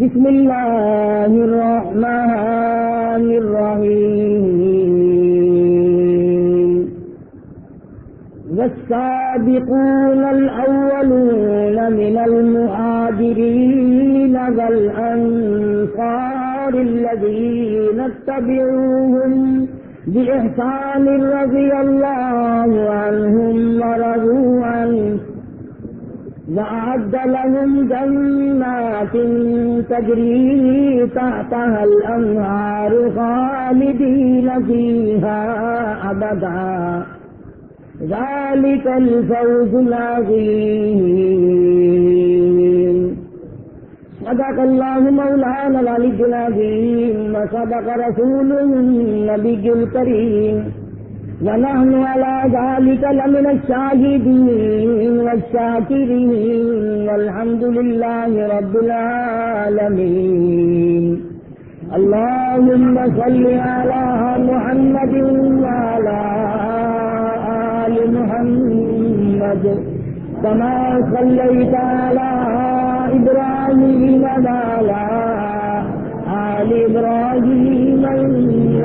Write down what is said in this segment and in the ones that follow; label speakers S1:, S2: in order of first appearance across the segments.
S1: بسم الله الرحمن الرحيم. والسابقون الأولون من المهاجرين والأنصار الذين اتبعوهم بإحسان رضي الله عنهم ورضوا عنه وأعد لهم جنات تجري تحتها الأنهار خالدين فيها أبدا. ذلك الفوز العظيم. صدق الله مولانا العلي العظيم، وصدق رسوله النبي الكريم. ونحن على ذلك لمن الشاهدين والشاكرين والحمد لله رب العالمين. اللهم صل على محمد وعلى آل محمد كما صليت على إبراهيم وعلى آل إبراهيم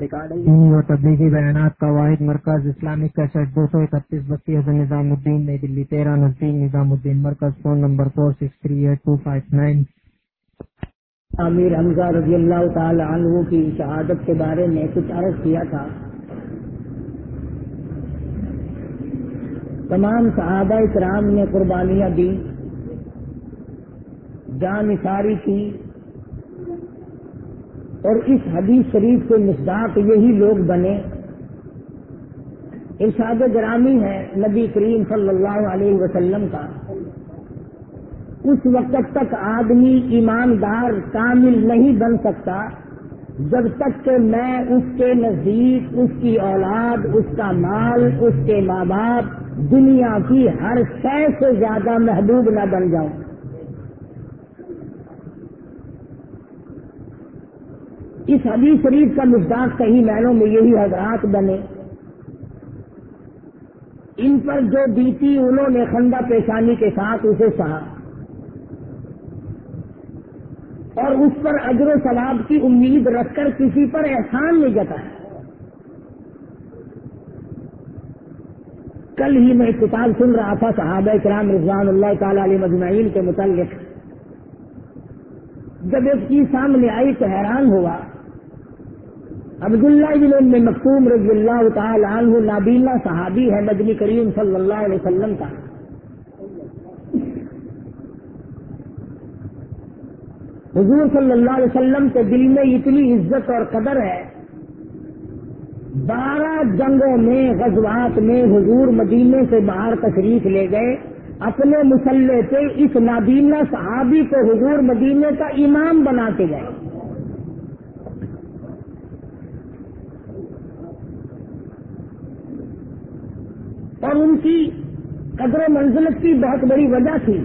S2: و تبلیغی بیانات کا واحد مرکز اسلامک کیسٹ دو سو اکتیس بتی نظام الدین نئی دلی تیرہ نزدیک نظام الدین مرکز phone number four six three eight two five nine.
S1: Amir Hamza رضی اللہ تعالی عنہ کی شہادت کے بارے میں کچھ عرض کیا تھا۔ تمام صحابہ کرام نے قربانیاں دی جان نثاری کی۔ اور اس حدیث شریف کے مصداق یہی لوگ بنے۔ ارشاد گرامی ہے نبی کریم صلی اللہ علیہ وسلم کا۔ اس وقت تک آدمی ایماندار کامل نہیں بن سکتا جب تک کہ میں اس کے نزدیک، اس کی اولاد، اس کا مال، اس کے ماں باپ، دنیا کی ہر شے سے زیادہ محبوب نہ بن جاؤں۔ اس حدیث شریف کا مزداق صحیح معنوں میں یہی حضرات بنے۔ ان پر جو بیتی انہوں نے خندہ پیشانی کے ساتھ اسے سہا۔ اور اس پر اجر و ثواب کی امید رکھ کر کسی پر احسان نہیں جتایا کل ہی میں کتاب سن رہا تھا صحابہ کرام رضوان اللہ تعالی علیہ مجمعین کے متعلق۔ جب ایک چیز سامنے آئی تو حیران ہوا۔ عبداللہ بن ام مکتوم رضی اللہ تعالی عنہ نابینا صحابی ہے مدنی کریم صلی اللہ علیہ وسلم کا۔ حضور صلی اللہ علیہ وسلم کے دل میں اتنی عزت اور قدر ہے۔ بارہ جنگوں میں، غزوات میں حضور مدینے سے باہر تشریف لے گئے۔ اپنے مسلح پہ اس نابینا صحابی کو حضور مدینے کا امام بناتے گئے۔ اور ان کی قدر و منزلت کی بہت بڑی وجہ تھی۔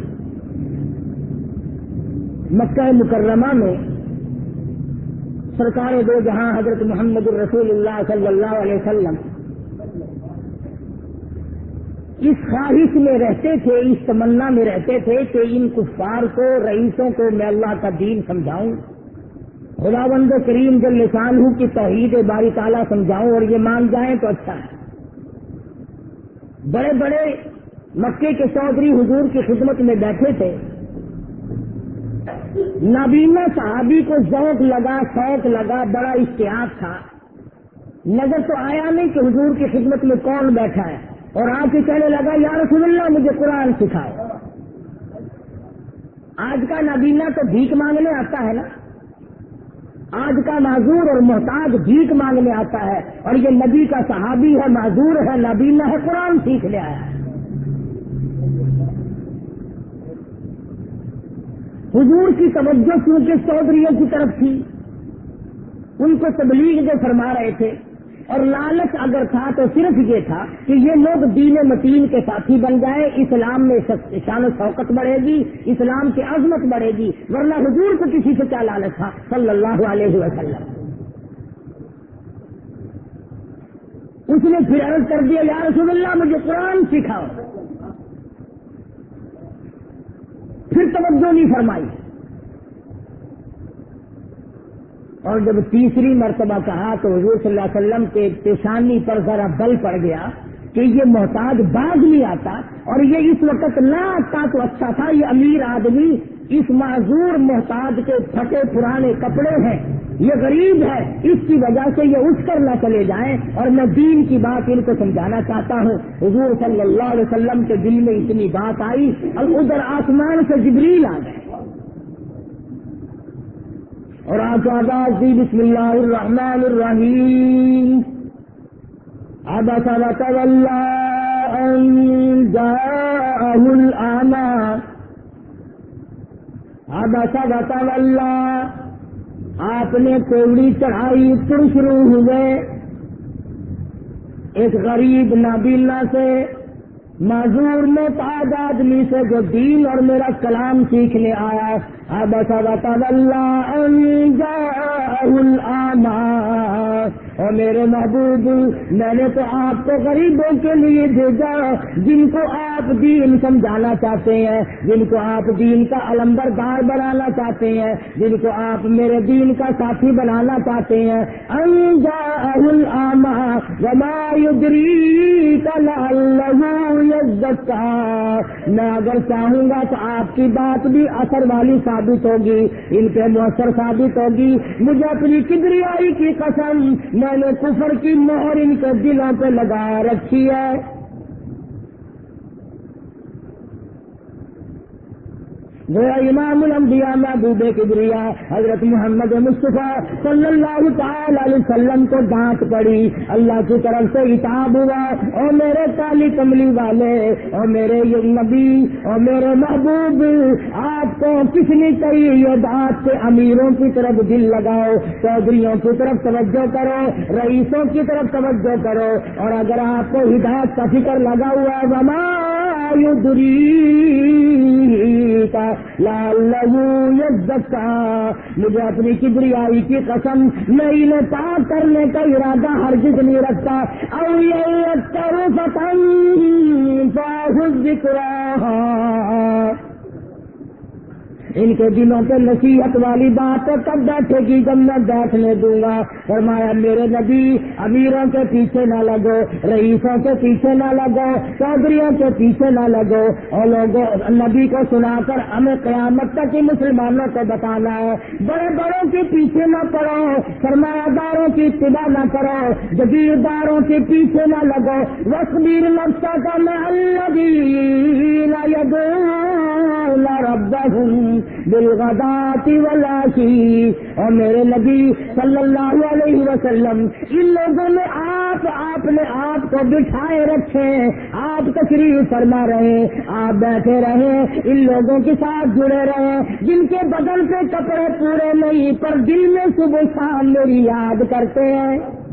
S1: مکہ مکرمہ میں سرکار دو جہاں حضرت محمد الرسول اللہ صلی اللہ علیہ وسلم اس خواہش میں رہتے تھے، اس تمنا میں رہتے تھے کہ ان کفار کو، رئیسوں کو میں اللہ کا دین سمجھاؤں۔ خدا بند کریم جو لسان ہوں کہ توحید باری تعالیٰ سمجھاؤں اور یہ مان جائیں تو اچھا ہے۔ بڑے بڑے مکے کے چودھری حضور کی خدمت میں بیٹھے تھے۔ نابینا صحابی کو ذوق لگا، شوق لگا، بڑا اشتہار تھا۔ نظر تو آیا نہیں کہ حضور کی خدمت میں کون بیٹھا ہے۔ اور آ کے کہنے لگا، یا رسول اللہ، مجھے قرآن سکھاؤ۔ آج کا نابینا تو بھیک مانگنے آتا ہے نا۔ آج کا معذور اور محتاج بھیک مانگنے آتا ہے اور یہ نبی کا صحابی ہے، معذور ہے نبینا ہے، قرآن سیکھنے آیا ہے۔ حضور کی توجہ کیونکہ چودھریوں کی طرف تھی، ان کو تبلیغ جو فرما رہے تھے اور لالچ اگر تھا تو صرف یہ تھا کہ یہ لوگ دین متین کے ساتھی بن جائے اسلام میں شان و شوقت بڑھے گی، اسلام کی عظمت بڑھے گی، ورنہ حضور کو کسی سے کیا لالچ تھا؟ صلی اللہ علیہ وسلم۔ اس نے پھر عرض کر دیا، یا رسول اللہ، مجھے قرآن سکھاؤ۔ پھر توجہ نہیں فرمائی۔ اور جب تیسری مرتبہ کہا تو حضور صلی اللہ علیہ وسلم کے پیشانی پر ذرا بل پڑ گیا کہ یہ محتاج باز نہیں آتا اور یہ اس وقت نہ آتا تو اچھا تھا، یہ امیر آدمی، اس معذور محتاج کے پھٹے پرانے کپڑے ہیں۔ یہ غریب ہے، اس کی وجہ سے یہ اٹھ کر نہ چلے جائیں۔ اور میں دین کی بات ان کو سمجھانا چاہتا ہوں۔ حضور صلی اللہ علیہ وسلم کے دل میں اتنی بات آئی اور ادھر آسمان سے جبریل آ گئے۔ اور آپ آباد دی بسم اللہ الرحمن الرحیم۔ آبا صاحب اللہ العما آبا صاحب اللہ آپ نے کوڑی چڑھائی تر شروع ہوئے۔ ایک غریب نابینا سے معذور میں تاج آدمی سے جو دین اور میرا کلام سیکھنے آیا اب اللہ اور میرے محبوب، میں نے تو آپ کو غریبوں کے لیے بھیجا، جن کو آپ دین سمجھانا چاہتے ہیں، جن کو آپ دین کا علمبر دار بنانا چاہتے ہیں، جن کو آپ میرے دین کا ساتھی بنانا چاہتے ہیں۔ انجا الما ومایودری کا لال میں اگر چاہوں گا تو آپ کی بات بھی اثر والی ثابت ہوگی، ان کے مؤثر ثابت ہوگی۔ مجھے اپنی کبریائی کی قسم، میں نے کفر کی مہر ان کے دلوں پہ لگا رکھی ہے۔ گویا امام الانبیاء محبوب کبریا حضرت محمد مصطفیٰ صلی اللہ تعالی علیہ وسلم کو ڈانٹ پڑی۔ اللہ کی طرف سے اتاب ہوا۔ اور میرے کالی کملی والے اور میرے یہ نبی اور میرے محبوب، آپ کو کس نے کہی یہ ڈانٹ سے امیروں کی طرف دل لگاؤ، چودھریوں کی طرف توجہ کرو، رئیسوں کی طرف توجہ کرو۔ اور اگر آپ کو ہدایت کا فکر لگا ہوا ہے، وما کا لال مجھے اپنی کبریائی کی قسم نہیں لیتا کرنے کا ارادہ ہر نہیں رکھتا او یہ کرو پتنگ ذکر ان کے دلوں پہ نصیحت والی بات کب بیٹھے گی؟ جب میں بیٹھنے دوں گا۔ فرمایا، میرے نبی، امیروں کے پیچھے نہ لگو، رئیسوں کے پیچھے نہ لگو، چودھریوں کے پیچھے نہ لگو۔ اور لوگوں، نبی کو سنا کر ہمیں قیامت تک ہی مسلمانوں کو بتانا ہے۔ بڑے بڑوں کے پیچھے نہ پڑو، سرمایہ داروں کی اتباع نہ کرو جگیرداروں کے پیچھے نہ لگو۔ وسبیر نقصہ کا میں اللہ رب بالغداتی ولاشی اور میرے نبی صلی اللہ علیہ وسلم ان لوگوں نے آپ آپ نے آپ کو بٹھائے رکھے، آپ تشریف فرما رہے، آپ بیٹھے رہے، ان لوگوں کے ساتھ جڑے رہے، جن کے بدن پہ کپڑے پورے نہیں، پر دل میں صبح شام میری یاد کرتے ہیں۔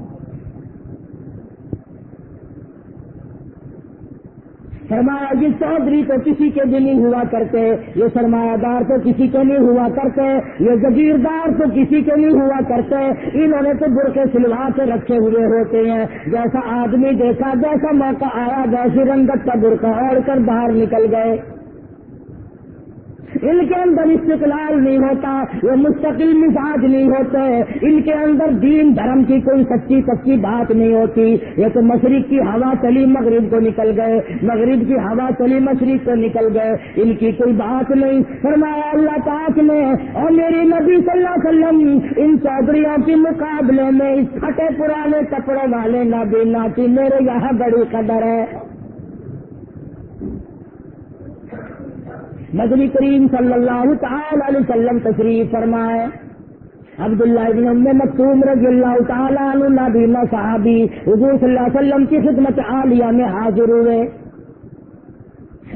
S1: فرمایا یہ چودھری تو کسی کے بھی نہیں ہوا کرتے، یہ سرمایہ دار تو کسی کے نہیں ہوا کرتے، یہ جگیردار تو کسی کے نہیں ہوا کرتے، انہوں نے تو برقے سلوا کے رکھے ہوئے ہوتے ہیں۔ جیسا آدمی دیکھا، جیسا موقع آیا جیسی رنگت کا برقع اوڑ کر باہر نکل گئے۔ ان کے اندر استقلال نہیں ہوتا، وہ مستقل مزاج نہیں ہوتے، ان کے اندر دین دھرم کی کوئی سچی سچی بات نہیں ہوتی۔ یہ تو مشرق کی ہوا چلی مغرب کو نکل گئے، مغرب کی ہوا چلی مشرق کو نکل گئے، ان کی کوئی بات نہیں۔ فرمایا اللہ پاک نے اور میری نبی صلی اللہ علیہ وسلم، ان چودھریوں کے مقابلے میں اس پھٹے پرانے کپڑے والے نبی ناتی میرے یہاں بڑی قدر ہے۔ مدنی کریم صلی اللہ تعالی علیہ وسلم تشریف فرمائے۔ عبداللہ ابن ام مکتوم رضی اللہ تعالیٰ عنہ نبی صحابی حضور صلی اللہ علیہ وسلم کی خدمت عالیہ میں حاضر ہوئے۔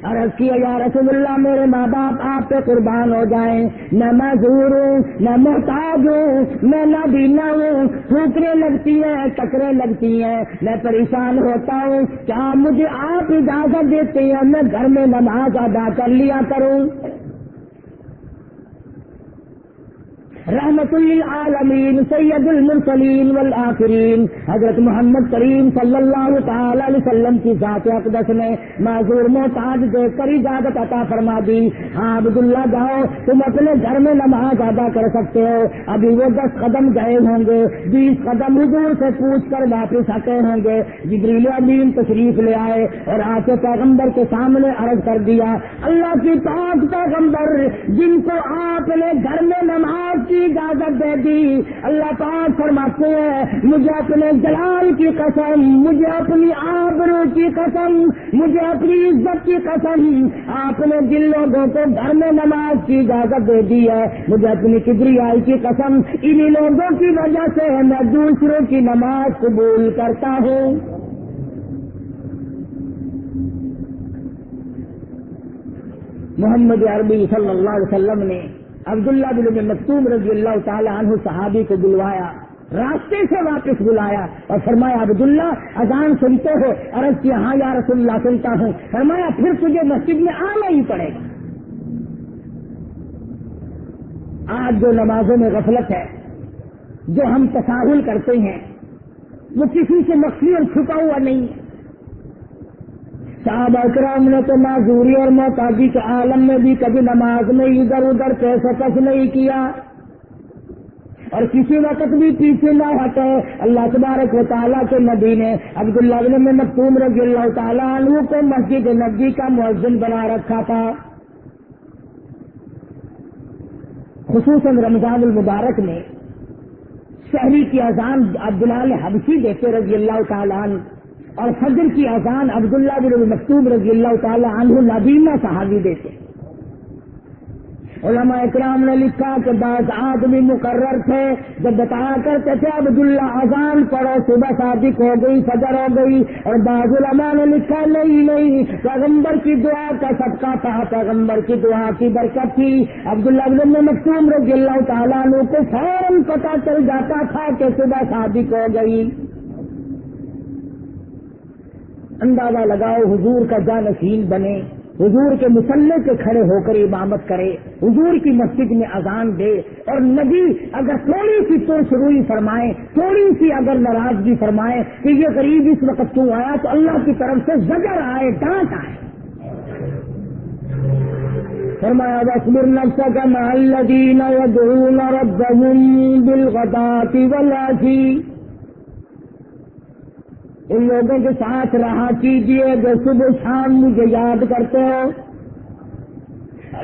S1: عرض کیا، یا رسول اللہ، میرے ماں باپ، آپ پہ قربان ہو جائیں۔ نہ معذور ہوں، نہ محتاج ہوں، میں نہ بینا ہوں۔ ٹوکرے لگتی ہیں، ٹکرے لگتی ہیں۔ میں پریشان ہوتا ہوں، کیا مجھے آپ اجازت دیتے ہیں؟ میں گھر میں نماز ادا کر لیا کروں۔ رحمت للعالمین، سید المرسلین والآخرین۔ حضرت محمد کریم صلی اللہ تعالی علیہ وسلم کی ذات اقدس نے معذور محتاج دیکھ کر اجازت عطا فرما دی۔ ہاں عبداللہ، جاؤ، تم اپنے گھر میں نماز ادا کر سکتے ہو۔ ابھی وہ دس قدم گئے ہوں گے، بیس قدم حضور سے پوچھ کر واپس آتے ہوں گے۔ جبریل امین تشریف لے آئے اور آ کے پیغمبر کے سامنے عرض کر دیا، اللہ کی پاک پیغمبر، جن کو آپ نے گھر میں نماز کی اجازت دے دی۔ اللہ پاک فرماتے ہیں، مجھے اپنے جلال کی قسم، مجھے اپنی آبرو کی قسم، مجھے اپنی عزت کی قسم۔ آپ نے جن لوگوں کو گھر میں نماز کی اجازت دے دی ہے، مجھے اپنی کبری آئی کی قسم۔ انہی لوگوں کی وجہ سے میں دوسروں کی نماز قبول کرتا ہوں۔ محمد عربی صلی اللہ علیہ وسلم نے عبداللہ بن مکتوم رضی اللہ تعالی عنہ صحابی کو بلوایا، راستے سے واپس بلایا اور فرمایا، عبداللہ، اذان سنتے ہو، عرض کیا ہاں یا رسول اللہ، سنتا ہوں۔ فرمایا، پھر تجھے مسجد میں آنا ہی پڑے گا۔ آج جو نمازوں میں غفلت ہے، جو ہم تصاہل کرتے ہیں، وہ کسی سے مخفی اور چھپا ہوا نہیں ہے۔ صاحب اکرام نے تو معذوری اور محتاجی کے عالم میں بھی کبھی نماز میں ادھر ادھر پیسے کس نہیں کیا۔ اور کسی وقت بھی پیچھے نہ ہٹے۔ اللہ تبارک و تعالیٰ کے نبی نے عبداللہ بن مکتوم رضی اللہ تعالیٰ عنہ کو مسجد نبی کا مؤذن بنا رکھا تھا۔ خصوصاً رمضان المبارک میں شہری کی اذان عبداللہ حبشی دیتے رضی اللہ تعالیٰ عنہ اور فجر کی اذان عبداللہ بن مکتوب رضی اللہ تعالی عنہ نبینا صحابی دیتے علماء اکرام نے لکھا کہ بعض آدمی مقرر تھے، جب بتایا کرتے تھے عبداللہ اذان پڑھو، صبح صادق ہو گئی، فجر ہو گئی، اور بعض علماء نے لکھا نہیں نہیں، پیغمبر کی دعا کا سب تھا، پیغمبر کی دعا کی برکت تھی۔ عبداللہ بن مکتوم رضی اللہ تعالیٰ عنہ کو فوراً پتا چل جاتا تھا کہ صبح صادق ہو گئی۔ اندازہ لگاؤ، حضور کا جانشین بنے، حضور کے مسلح کے کھڑے ہو کر امامت کرے، حضور کی مسجد میں اذان دے، اور نبی اگر تھوڑی سی تو شروعی فرمائے، تھوڑی سی اگر ناراضگی فرمائے کہ یہ غریب اس وقت کیوں آیا؟ تو اللہ کی طرف سے زجر آئے، ڈانٹ آئے۔ فرمایا بسمر نفس کا محلدین ربهم بالغداة والعشی ان لوگوں کے ساتھ رہا کیجیے جو صبح شام مجھے یاد کرتے ہو۔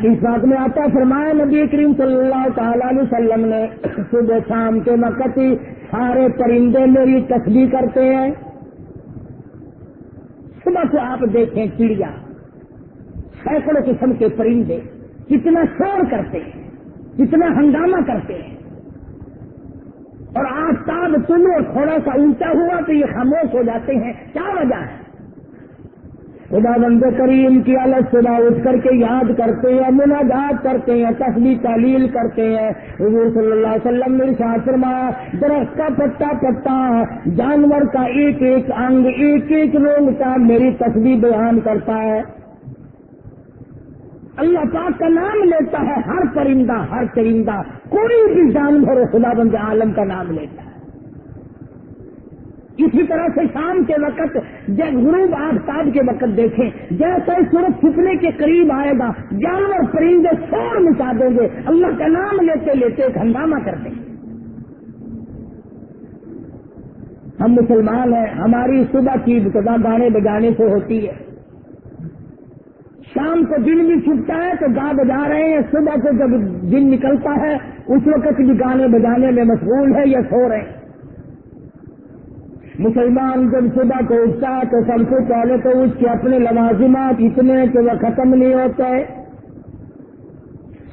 S1: اس بات میں آتا فرمایا نبی کریم صلی اللہ تعالی علیہ وسلم نے صبح شام کے وقت ہی سارے پرندے میری تصویر کرتے ہیں۔ صبح سے آپ دیکھیں چڑیا، سینکڑوں قسم کے پرندے کتنا شور کرتے ہیں، کتنا ہنگامہ کرتے ہیں۔ اور آفتاب تم تھوڑا سا اونچا ہوا تو یہ خاموش ہو جاتے ہیں۔ کیا وجہ ہے؟ خدا بند کریم کی الگ صبح اٹھ کر کے یاد کرتے ہیں، مناجات کرتے ہیں تصویر تعلیل کرتے ہیں۔ حضور صلی اللہ علیہ وسلم نے فرمایا، درخت کا پتا پتا جانور کا ایک ایک انگ، ایک ایک روگ کا میری تصویر بیان کرتا ہے۔ اللہ پاک کا نام لیتا ہے، ہر پرندہ، ہر چرندہ کوئی بھی جانور خدا بند عالم کا نام لیتا ہے۔ اسی طرح سے شام کے وقت جب غروب آفتاب کے وقت دیکھیں، جیسے سورج چھپنے کے قریب آئے گا، جانور پرندے شور مچا دیں گے۔ اللہ کا نام لیتے لیتے ایک ہنگامہ کر دیں گے۔ ہم مسلمان ہیں، ہماری صبح کی ابتدا گانے بجانے سے ہوتی ہے۔ شام کو دن بھی چھپتا ہے تو گا بجا رہے ہیں، صبح کو جب دن نکلتا ہے، اس وقت بھی گانے بجانے میں مشغول ہے یا سو رہے ہیں۔ مسلمان جب صبح کو اٹھتا ہے تو سب سے پہلے تو اس کے اپنے لوازمات اتنے کہ وہ ختم نہیں ہوتے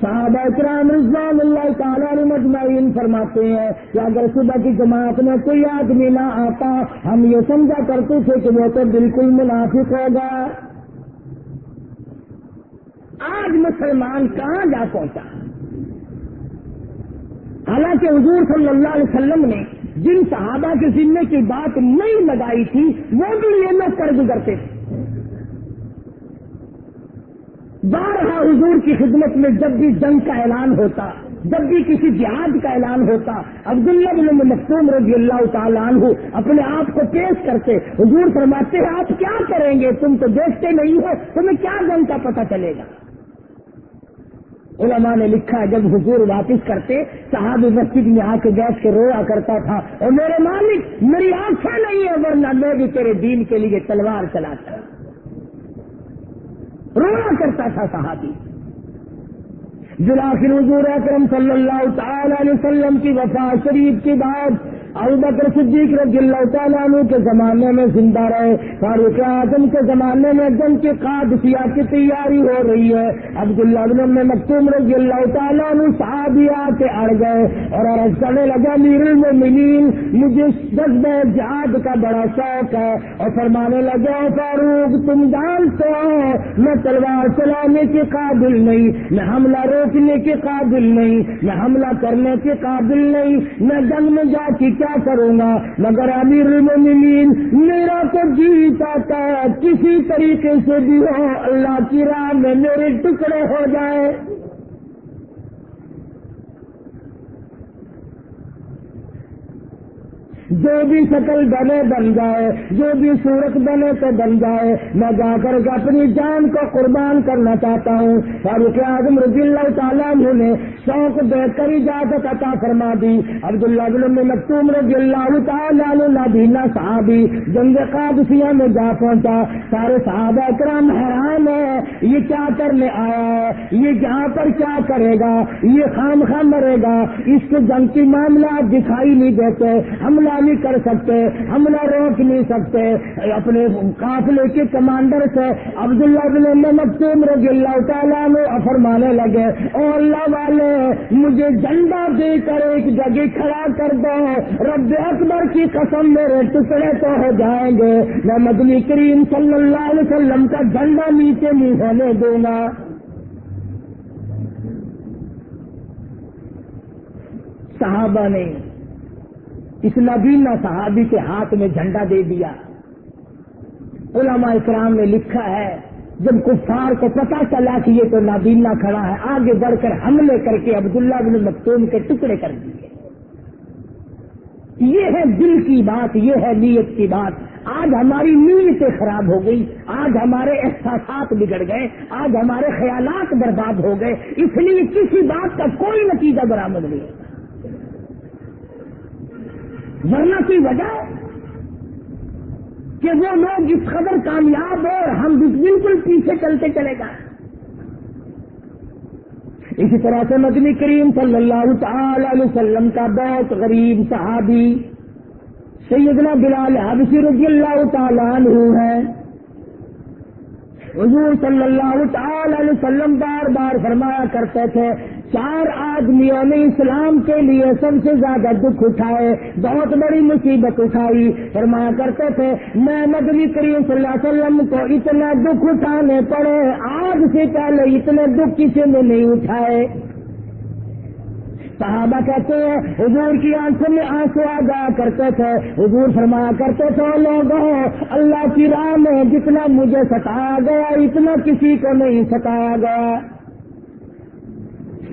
S1: صحابہ کرام رضوان اللہ تعالیٰ مجمعین فرماتے ہیں کہ اگر صبح کی جماعت میں کوئی آدمی نہ آتا، ہم یہ سمجھا کرتے تھے کہ وہ تو بالکل منافق ہوگا۔ آج مسلمان کہاں جا پہنچا؟ حالانکہ حضور صلی اللہ علیہ وسلم نے جن صحابہ کے ذمے کی بات نہیں لگائی تھی، وہ بھی یہ لوگ کر گزرتے۔ تھے بارہا حضور کی خدمت میں جب بھی جنگ کا اعلان ہوتا، جب بھی کسی جہاد کا اعلان ہوتا، عبداللہ بن مختوم رضی اللہ تعالیٰ عنہ اپنے آپ کو پیش کرتے، حضور فرماتے ہیں، آپ کیا کریں گے؟ تم تو دیکھتے نہیں ہو، تمہیں کیا جنگ کا پتہ چلے گا؟ علماء نے لکھا جب حضور واپس کرتے صحابی مسجد میں آ کے بیٹھ کے رویا کرتا تھا، اور میرے مالک، میری آنکھیں نہیں ہے ورنہ میں بھی تیرے دین کے لیے تلوار چلاتا۔ رویا کرتا تھا صحابی۔ جلاخر حضور اکرم صلی اللہ تعالی علیہ وسلم کی وفا شریف کی بات ابو بکر صدیق رضی اللہ تعالیٰ عنہ کے زمانے میں زندہ رہے، فاروق اعظم کے زمانے میں جنگ کے قادسیہ کی تیاری ہو رہی ہے۔ عبداللہ بن مکتوم رضی اللہ تعالیٰ عنہ صحابیہ کے اڑ گئے اور عرض کرنے لگا میر المؤمنین مجھے جذب جہاد کا بڑا شوق ہے۔ اور فرمانے لگے فاروق، تم جانتے ہو، میں تلوار چلانے کے قابل نہیں میں حملہ روکنے کے قابل نہیں میں حملہ کرنے کے قابل نہیں میں جنگ میں جا کے کیا کروں گا؟ مگر امیر المومنین میرا تو جی چاہتا ہے، کسی طریقے سے بھی ہو اللہ کی راہ میں میرے ٹکڑے ہو جائے۔ جو بھی شکل بنے بن جائے، جو بھی صورت بنے تو بن جائے۔ میں جا کر کے اپنی جان کو قربان کرنا چاہتا ہوں۔ فاروق اعظم رضی اللہ تعالیٰ نے شوق دے کر اجازت عطا فرما دی۔ عبد اللہ مکتوم رضی اللہ تعالیٰ نبینا صحابی، جنگ قادسیہ میں جا پہنچا۔ سارے صحابہ کرام حیران ہے یہ کیا کرنے آیا ہے؟ یہ جہاں پر کیا کرے گا؟ یہ خام خام مرے گا؟ اس کو جنگ کی معاملات دکھائی نہیں دیتے۔ حملہ نہیں کر سکتے، حملہ روک نہیں سکتے۔ اپنے قافلے کے کمانڈر سے عبداللہ بن مکتوم رضی اللہ تعالیٰ میں فرمانے لگے او اللہ والے، مجھے جھنڈا دے کر ایک جگہ کھڑا کر دو۔ رب اکبر کی قسم میرے ٹکڑے تو ہو جائیں گے۔ میں مدنی کریم صلی اللہ علیہ وسلم کا جھنڈا نیچے نہیں ہونے دوں گا۔ صحابہ نے اس نبینا صحابی کے ہاتھ میں جھنڈا دے دیا۔ علماء اکرام نے لکھا ہے، جب کفار کو پتا چلا کہ یہ تو نابینا کھڑا ہے، آگے بڑھ کر حملے کر کے عبداللہ بن مکتوم کے ٹکڑے کر دیے۔ یہ ہے دل کی بات، یہ ہے نیت کی بات۔ آج ہماری نیتیں خراب ہو گئی، آج ہمارے احساسات بگڑ گئے، آج ہمارے خیالات برباد ہو گئے۔ اس لیے کسی بات کا کوئی نتیجہ برآمد نہیں۔ ہوتا ورنہ کی وجہ کہ وہ لوگ اس قدر کامیاب ہو اور ہم بالکل پیچھے چلتے چلے گئے اسی طرح سے مدنی کریم صلی اللہ تعالی علیہ وسلم کا بہت غریب صحابی سیدنا بلال حبشی رضی اللہ تعالیٰ عنہ ہے حضور صلی اللہ تعالی علیہ وسلم بار بار فرمایا کرتے تھے چار آدمیوں نے اسلام کے لیے سب سے زیادہ دکھ اٹھائے، بہت بڑی مصیبت اٹھائی۔ فرمایا کرتے تھے، میں نبی کریم صلی اللہ علیہ وسلم کو اتنا دکھ اٹھانے پڑے، آج سے پہلے اتنے دکھ کسی نے نہیں اٹھائے۔ صحابہ کہتے ہیں، حضور کی آنکھوں میں آنسو آ جایا کرتے تھے۔ حضور فرمایا کرتے تھے لوگوں اللہ کی راہ میں جتنا مجھے ستایا گیا، اتنا کسی کو نہیں ستایا گیا۔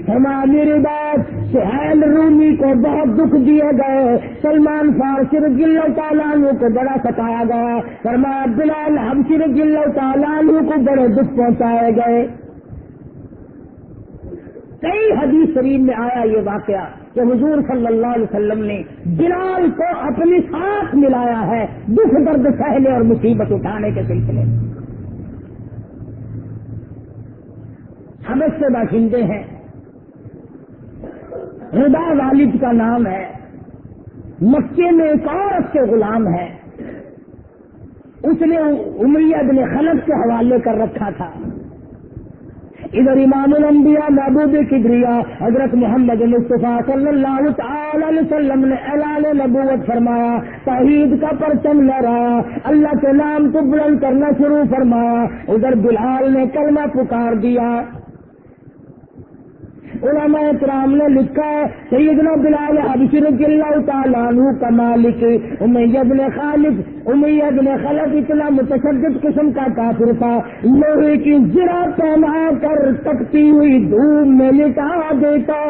S1: فرمایا میری سہیل رومی کو بہت دکھ دیے گئے۔ سلمان فارسی رضی اللہ تعالیٰ کو بڑا ستایا گیا۔ فرمایا، بلال حبشی رضی اللہ تعالیٰ کو بڑے دکھ پہنچائے گئے۔ کئی حدیث شریف میں آیا یہ واقعہ کہ حضور صلی اللہ علیہ وسلم نے بلال کو اپنی ساتھ ملایا ہے دکھ درد سہنے اور مصیبت اٹھانے کے سلسلے میں۔ ہم اس سے باشندے ہیں۔ ردا والد کا نام ہے۔ مکے میں ایک اور کے غلام ہے۔ اس نے امید نے خلق کے حوالے کر رکھا تھا۔ ادھر امام الانبیاء محبوب کبریا حضرت محمد مصطفیٰ صلی اللہ تعالی علیہ وسلم نے اعلان نبوت فرمایا، توحید کا پرچم لہرایا اللہ کے نام کو بلند کرنا شروع فرمایا۔ ادھر بلال نے کلمہ پکار دیا۔ علماء کرام نے لکھا ہے، سیدنا بلال حبشی رضی اللہ تعالیٰ عنہ کا مالک امید نے خالد امید نے خلق اتنا متشدد قسم کا کافر تھا، لوہے کی ذرا پہنا کر تکتی ہوئی دھوم میں لٹا دیتا۔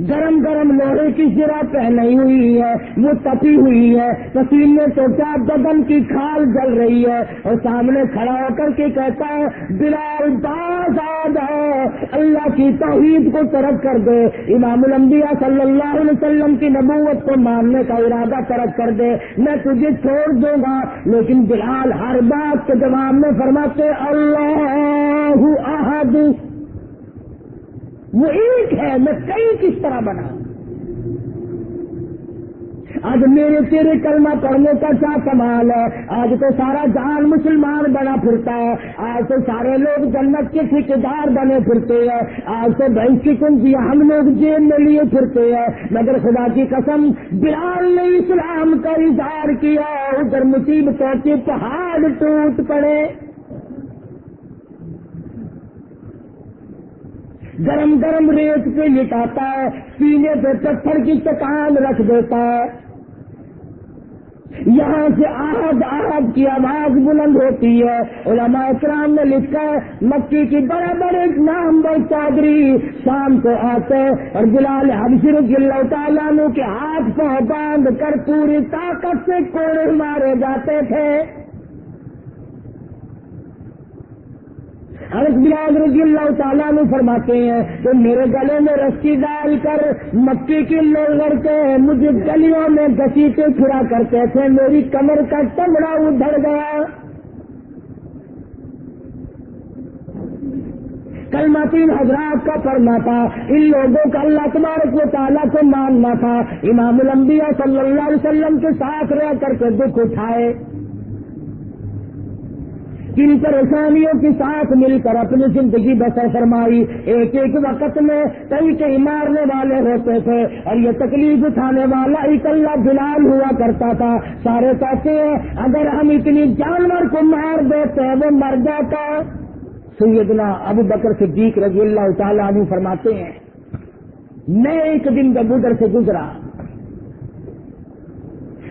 S1: گرم گرم لوہے کی سرا پہنی ہوئی ہے وہ تپی ہوئی ہے۔ پسینے تو کیا بدن کی کھال جل رہی ہے۔ اور سامنے کھڑا ہو کر کے کہتا ہے، بلال باز ہے۔ اللہ کی توحید کو ترک کر دے۔ امام الانبیاء صلی اللہ علیہ وسلم کی نبوت کو ماننے کا ارادہ ترک کر دے۔ میں تجھے چھوڑ دوں گا۔ لیکن بلال ہر بات کے جواب میں فرماتے، اللہ احد۔ وہ ایک ہے، میں کئی کس طرح بنا آج میرے تیرے کلمہ پڑھنے کا کیا کمال ہے؟ آج تو سارا جان مسلمان بنا پھرتا ہے۔ آج تو سارے لوگ جنت کے ٹھیکیدار بنے پھرتے ہیں۔ آج تو بھائی کی کنجیاں ہم لوگ جیل میں لیے پھرتے ہیں۔ مگر خدا کی قسم، بلال نے اسلام کا اظہار کیا، ادھر مصیبتوں کے پہاڑ ٹوٹ پڑے۔ گرم گرم ریت پہ لٹاتا ہے سینے پہ پتھر کی چٹان رکھ دیتا ہے۔ یہاں سے آہد آہد کی آواز بلند ہوتی ہے۔ علماء اکرام نے لکھا ہے، مکی کی بڑے بڑے نام بڑ چودھری شام کو آتے اور بلال حبشر اللہ تعالیٰ کے ہاتھ پہ باندھ کر پوری طاقت سے کوڑے مارے جاتے تھے۔ بلال رضی اللہ تعالیٰ نے فرماتے ہیں کہ میرے گلے میں رسی ڈال کر مکی کی لوگ کے مجھے گلیوں میں گسیٹے پھرا کرتے تھے، میری کمر کا چمڑا ادھر گیا۔ کل تین حضرات کا پڑھنا تھا، ان لوگوں کا اللہ تبارک و تعالیٰ کو ماننا تھا۔ امام الانبیاء صلی اللہ علیہ وسلم کے ساتھ رہ کر کے دکھ اٹھائے۔ کن پریشانیوں کے ساتھ مل کر اپنی زندگی بسر فرمائی، ایک ایک وقت میں کئی کئی مارنے والے ہوتے تھے اور یہ تکلیف اٹھانے والا اکلا بلال ہوا کرتا تھا۔ سارے کہتے ہیں، اگر ہم اتنی جانور کو مار دیتے ہیں وہ مر جاتا۔ سیدنا ابو بکر صدیق رضی اللہ تعالیٰ عنہ فرماتے ہیں، میں ایک دن جب ادھر سے گزرا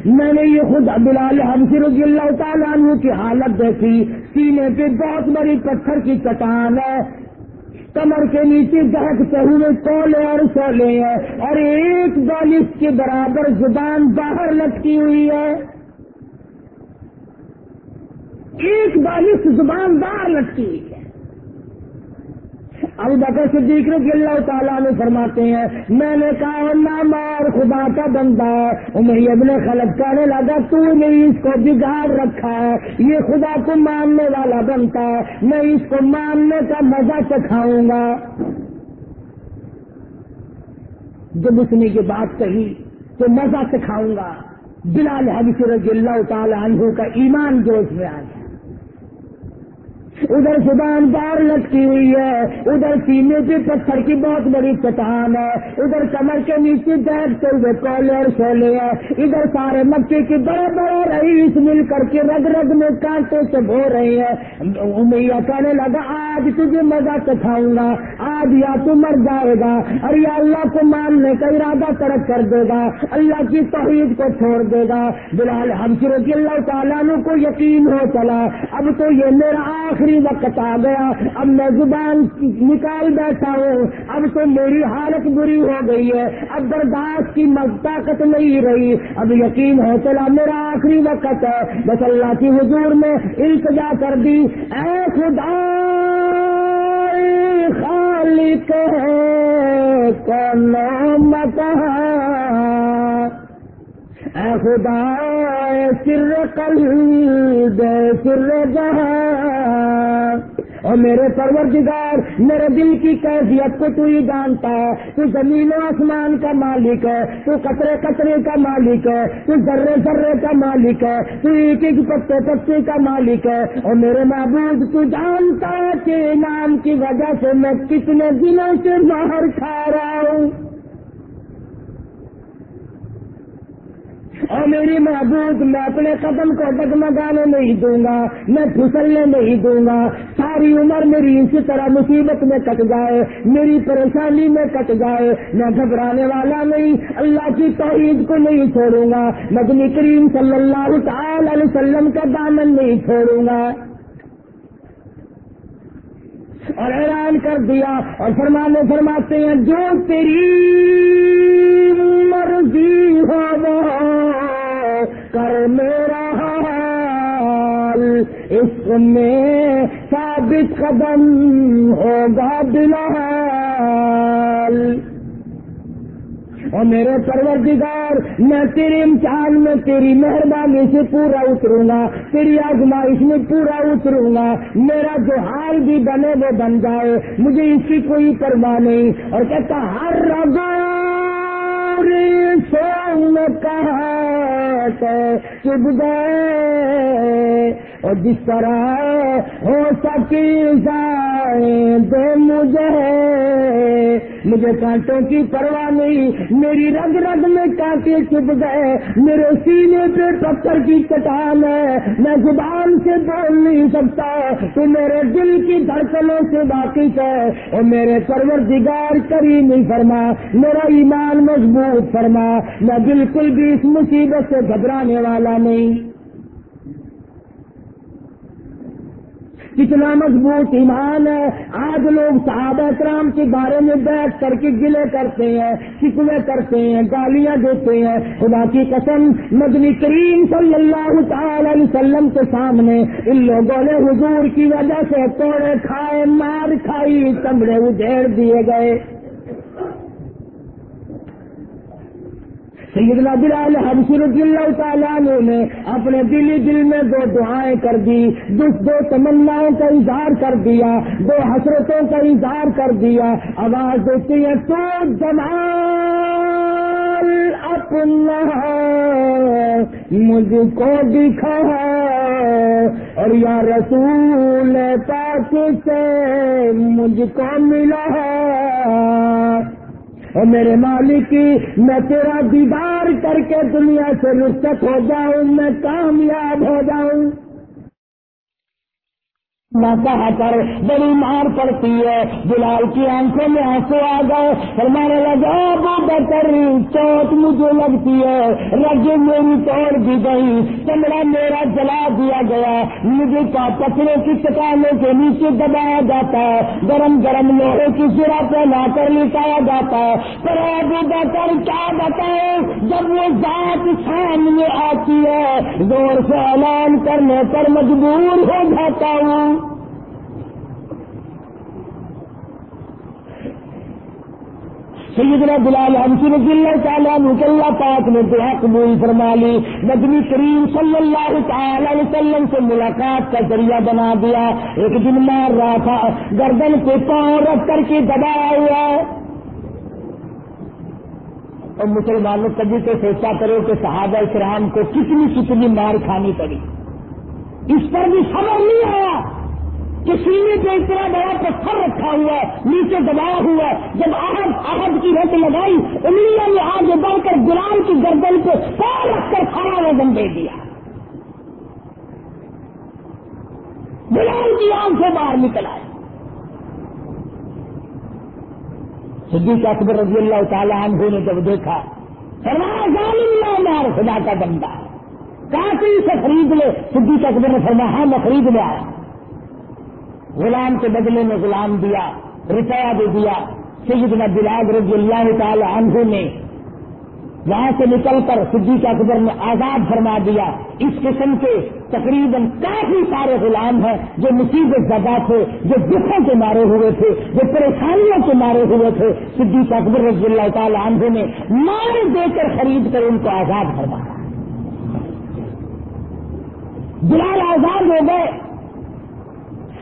S1: میں نے یہ خود بلال حمسی رضی اللہ تعالیٰ عنہ کی حالت دیکھی۔ سینے پہ بہت بڑی پتھر کی چٹان ہے۔ کمر کے نیچے دہکتے ہوئے کولے اور سولے ہیں اور ایک بالش کے برابر زبان باہر لٹکی ہوئی ہے۔ ایک بالش زبان باہر لٹکی ہوئی ہے۔ ابو بکر صدیق رضی اللہ تعالیٰ نے فرماتے ہیں، میں نے کہا نام اور خدا کا بندہ میں اپنے خلق کہنے لگا، تو نے اس کو بگاڑ رکھا ہے، یہ خدا کو ماننے والا بنتا ہے، میں اس کو ماننے کا مزہ چکھاؤں گا۔ جب اس نے یہ بات کہی تو مزہ سکھاؤں گا۔ بلال حبیث رضی اللہ تعالی عنہ کا ایمان جوش میں آ گیا۔ ادھر زبان دار لٹکی ہوئی ہے، ادھر سینے پہ پتھر کی بہت بڑی چٹان ہے، ادھر کمر کے نیچے بیٹھتے ہوئے کولے اور سولے ہیں، ادھر سارے مکے کے بڑے بڑے رئیس مل کر کے رگ رگ میں کانٹے سے بو رہے ہیں۔ امیا کہنے لگا، آج تجھے مزہ چکھاؤں گا، آج یا تو مر جائے گا، اور یا اللہ کو ماننے کا ارادہ ترک کر دے گا، اللہ کی توحید کو چھوڑ دے گا۔ بلال ہم رضی اللہ تعالیٰ کو یقین ہو چلا، اب تو یہ میرا آخری وقت آ گیا۔ اب میں زبان نکال بیٹھا ہوں۔ اب تو میری حالت بری ہو گئی ہے۔ اب برداشت کی طاقت نہیں رہی۔ اب یقین ہے چلا میرا آخری وقت ہے۔ بس اللہ کی حضور میں التجا کر دی۔ اے خدا خالق ہے کون مت اے خدا سر قلب سر جہاں۔ اور میرے پروردگار، میرے دل کی کیفیت کو تو ہی جانتا ہے۔ تو زمین و آسمان کا مالک ہے، تو کچرے کچرے کا مالک ہے، تو ذرے ذرے کا مالک ہے، تو ایک ایک پتے پتے کا مالک ہے۔ اور میرے محبوب، تو جانتا ہے کہ نام کی وجہ سے میں کتنے دنوں سے باہر کھا رہا ہوں۔ اور میری محبوب، میں اپنے قدم کو ڈگمگانے نہیں دوں گا، میں پھسلنے نہیں دوں گا۔ ساری عمر میری اسی طرح مصیبت میں کٹ جائے، میری پریشانی میں کٹ جائے۔ میں گھبرانے والا نہیں، اللہ کی توحید کو نہیں چھوڑوں گا۔ مدنی کریم صلی اللہ تعالی علیہ وسلم کا دامن نہیں چھوڑوں گا۔ اور اعلان کر دیا اور فرمانے فرماتے ہیں، جو تیری مرضی ہو وہ کر میرا حال، اس میں ثابت قدم ہوگا بلحال اور میرے پروردگار، میں تیرے امتحان میں تیری مہربانی سے پورا اتروں گا، تیری آزمائش میں پورا اتروں گا۔ میرا جو حال بھی بنے وہ بن جائے، مجھے اس کی کوئی پرواہ نہیں۔ اور کہتا ہر رگا سو کہا چب گئے اور جس طرح ہو سکی جائے دے مجھے مجھے کانٹوں کی پرواہ نہیں۔ میری رگ رگ میں کانٹے چپ گئے، میرے سینے پہ پتھر کی کٹان ہے۔ میں زبان سے بول نہیں سکتا، تو میرے دل کی دھڑکنوں سے واقف ہے۔ اور میرے پرور دگار کری نہیں فرما، میرا ایمان مضبوط فرما۔ میں بالکل بھی اس مصیبت سے گھبرانے والا نہیں۔ کتنا مضبوط ایمان ہے۔ آج لوگ صحابہ کرام کے بارے میں بیٹھ کر کے گلے کرتے ہیں شکوے کرتے ہیں، گالیاں دیتے ہیں۔ خدا کی قسم مدنی کریم صلی اللہ تعالی علیہ وسلم کے سامنے ان لوگوں نے حضور کی وجہ سے توڑے، کھائے، مار کھائی، چمڑے اجھیڑ دیے گئے۔ سیدنا بلال حبشی رضی اللہ تعالیٰ نے اپنے دلی دل میں دو دعائیں کر دی دو تمناؤں کا اظہار کر دیا، دو حسرتوں کا اظہار کر دیا۔ آواز دیتی ہے، تو جمال اپنا مجھ کو دکھا اور یا رسول پاک سے مجھ کو ملا۔ ہے اور میرے مالک، میں تیرا دیدار کر کے دنیا سے رخصت ہو جاؤں، میں کامیاب ہو جاؤں۔ نہ کہا کر بڑی مار پڑتی ہے۔ بلال کی آنکھوں میں آنسو آ گئے۔ فرمانے لگا بہتر چوٹ مجھے لگتی ہے۔ رج میری توڑ دی گئی۔ چمڑا میرا جلا دیا گیا۔ مجھے کا کچرے کی چٹانوں کے نیچے دبایا جاتا ہے۔ گرم گرم لوہے کی سرا پہ لا کر لٹایا جاتا ہے۔ پر ابو بہتر کیا بتائے جب وہ ذات سامنے آتی ہے، زور سے اعلان کرنے پر مجبور ہو جاتا ہوں۔ سیدنا بلال حمسی رضی اللہ تعالیٰ کے اللہ پاک نے دعا قبول فرما لی نبی کریم صلی اللہ تعالی علیہ وسلم سے ملاقات کا ذریعہ بنا دیا۔ ایک دن مار رہا تھا، گردن کو پاؤں رکھ کر کے دبایا ہوا۔ اور مسلمانوں کبھی تو سوچا کرو کہ صحابہ اسلام کو کتنی کتنی مار کھانی پڑی۔ اس پر بھی خبر نہیں آیا کہ سینے پہ اتنا بڑا پتھر رکھا ہوا ہے، نیچے دبایا ہوا ہے۔ جب آہد آہد کی رت لگائی انگلیاں نے آگے بڑھ کر گلام کی گردن پہ پیر رکھ کر کھانا وزن دے دیا۔ گلام کی آنکھ سے باہر نکل آئے۔ صدیق اکبر رضی اللہ تعالیٰ عنہ نے جب دیکھا، فرمایا، ظالم مار، خدا کا بندہ۔ کافی سے خرید لے۔ صدیق اکبر نے فرمایا ہاں میں خرید لے آیا۔ غلام کے بدلے میں غلام دیا روپیہ بھی دیا۔ سیدنا بلاد رضی اللہ تعالی عنہ نے وہاں سے نکل کر صدیق اکبر نے آزاد فرما دیا۔ اس قسم کے تقریباً کافی سارے غلام ہیں جو مصیبت زدہ تھے، جو دکھوں کے مارے ہوئے تھے، جو پریشانیوں کے مارے ہوئے تھے۔ صدیق اکبر رضی اللہ تعالی عنہ نے مار دے کر خرید کر ان کو آزاد فرمایا۔ بلال آزاد ہو گئے۔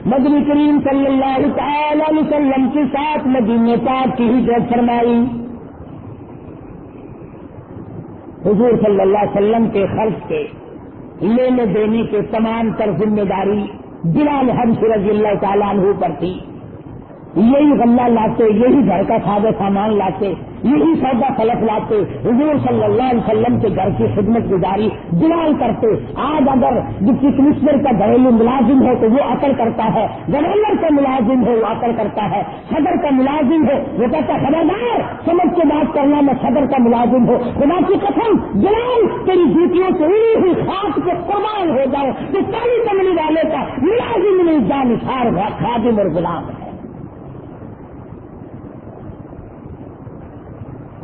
S1: مدنی کریم صلی اللہ تعالی علیہ وسلم کے ساتھ مدینہ پاک کی ہجرت فرمائی۔ حضور صلی اللہ علیہ وسلم کے خرچ کے لینے دینے کے تمام تر ذمہ داری بلال حمس رضی اللہ تعالیٰ عنہ پر تھی۔ یہی غلہ لاتے، یہی گھر کا سادہ سامان لاتے، یہی سودا فلک لاتے، حضور صلی اللہ علیہ وسلم کے گھر کی خدمت گزاری بلال کرتے۔ آج اگر ڈپٹی کمشنر کا گھریلو ملازم ہے تو وہ عقل کرتا ہے، گورنر کا ملازم ہے وہ عقل کرتا ہے، صدر کا ملازم ہے وہ کہتا ہے، خبردار، سمجھ کے بات کرنا میں صدر کا ملازم ہوں۔ خدا کی قسم بلال تیری ڈیوٹیوں سے اڑی ہوئی خاص پہ قربان ہو جاؤ۔ تو کالی کمنی والے کا ملازم نہیں، جان خادم اور غلام ہے۔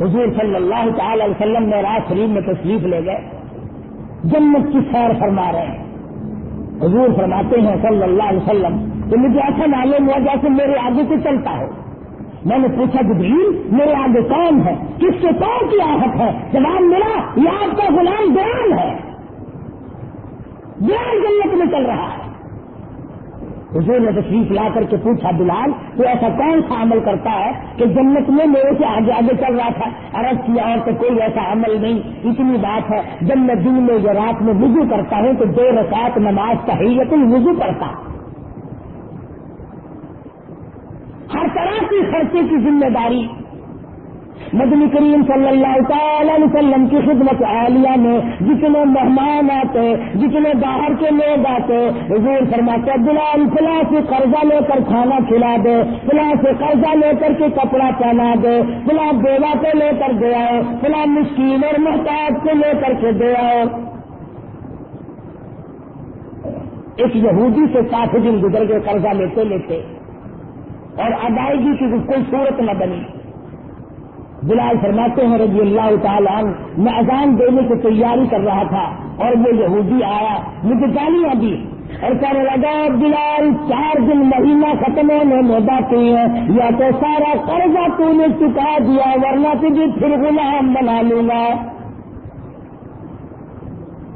S1: حضور صلی اللہ تعالی علیہ وسلم نے راج شریف میں تشریف لے گئے۔ جنت کی سیر فرما رہے ہیں۔ حضور فرماتے ہیں صلی اللہ علیہ وسلم تو مجھے ایسا معلوم ہوا جیسے میرے آگے سے چلتا ہو۔ میں نے پوچھا، جبریل، میرے آگے کون ہے؟ کس کے کون کی آہت ہے؟ جواب ملا، یہ آپ کا غلام بیان ہے۔ بیان جنت میں چل رہا ہے۔ حضور نے تشریف لا کر کے پوچھا، بلال، تو ایسا کون سا عمل کرتا ہے کہ جنت میں میرے سے آگے آگے چل رہا تھا؟ عرض کیا اور تو کوئی ایسا عمل نہیں۔ اتنی بات ہے، جب میں دن میں یا رات میں وضو کرتا ہوں تو دو رکعت نماز کا حیت وضو کرتا۔ ہر طرح کی خرچے کی ذمہ داری۔ مدنی کریم صلی اللہ تعالی علیہ وسلم کی خدمت عالیہ میں جتنے مہمان آتے، جتنے باہر کے لوگ آتے، حضور فرماتے، بلال فلاں سے قرضہ لے کر کھانا کھلا دے، فلاں سے قرضہ لے کر کے کپڑا پہنا دے، فلاں بیوہ کو لے کر دے آؤ، فلاں مشکل اور محتاج کو لے کر کے دے آؤ۔ ایک یہودی سے کافی دن گزر گئے، قرضہ لیتے لیتے، اور ادائیگی کی کوئی صورت نہ بنی۔ بلال فرماتے ہیں رضی اللہ تعالیٰ میں اذان دینے کی تیاری کر رہا تھا اور وہ یہودی آیا، مجھے گالیاں دی اور کہنے لگا، بلال، چار دن مہینہ ختم ہونے میں باقی ہے یا تو سارا قرضہ تو نے چکا دیا، ورنہ تجھے پھر غلام بنا لوں گا۔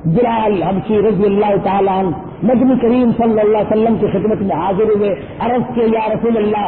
S1: بلال حبشی رضی اللہ تعالیٰ مدنی کریم صلی اللہ علیہ وسلم کی خدمت میں حاضر ہوئے، عرض کے یا رسول اللہ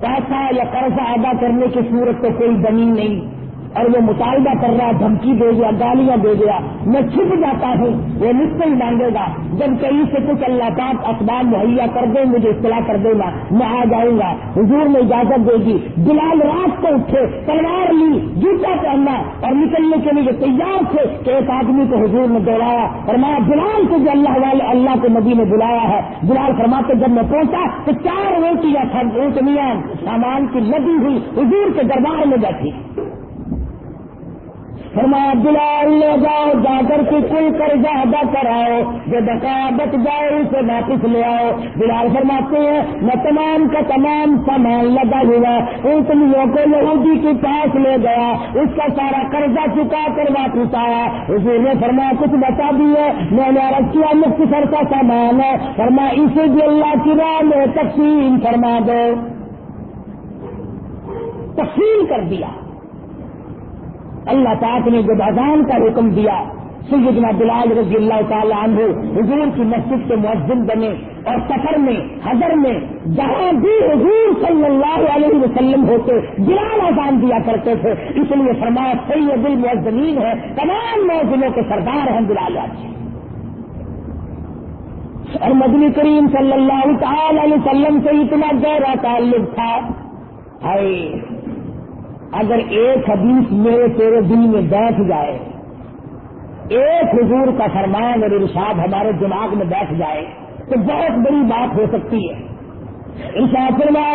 S1: پیسہ یا قرضہ ادا کرنے کی صورت تو کوئی زمین نہیں۔ اور وہ مطالبہ کر رہا، دھمکی دے گیا، گالیاں دے گیا، میں چھپ جاتا ہوں، وہ مجھ سے ہی مانگے گا۔ جب کہیں سے کچھ اللہ پاک اخبار مہیا کر دیں مجھے اطلاع کر دے گا، میں آ جاؤں گا۔ حضور میں اجازت دے گی بلال رات کو اٹھے، تلوار لی، جوتا پہننا اور نکلنے کے لیے تیار تھے کہ ایک آدمی کو حضور نے دوڑایا۔ اور میں بلال کو جو اللہ والے اللہ کے نبی نے بلایا ہے۔ بلال فرماتے، جب میں پہنچا تو چار روٹیاں روٹیاں، سامان کی لگی ہوئی، حضور کے دربار میں بیٹھی۔ فرمایا بلال لے جاؤ جا کر کے کوئی قرضہ ادا کراؤ، جو بقایا بچ جائے اسے واپس لے آؤ۔ بلال فرماتے ہیں، میں تمام کا تمام سامان لگا ہوا اتنیوں کو یہودی کے پاس لے گیا، اس کا سارا قرضہ چکا کر واپس آیا۔ اسی نے فرمایا، کچھ بتا دیے میں نے عرض کیا مختصر کا سامان ہے۔ فرمایا اسے بھی اللہ کی راہ میں تقسیم فرما دو۔ تقسیم کر دیا۔ اللہ پاک نے جب اذان کا حکم دیا، سیدنا بلال رضی اللہ تعالیٰ عنہ حضور کی مسجد کے مؤذن بنے اور سفر میں، حضر میں جہاں بھی حضور صلی اللہ علیہ وسلم ہوتے، بلال اذان دیا کرتے تھے۔ اس لیے فرمایا، سید المعزمین ہے تمام موزموں کے سردار ہیں بلال آج۔ اور مدنی کریم صلی اللہ تعالی علیہ وسلم سے اتنا گہرا تعلق تھا۔ اگر ایک حدیث میرے تیرے دل میں بیٹھ جائے، ایک حضور کا فرمان اور ارشاد ہمارے دماغ میں بیٹھ جائے، تو بہت بڑی بات ہو سکتی ہے۔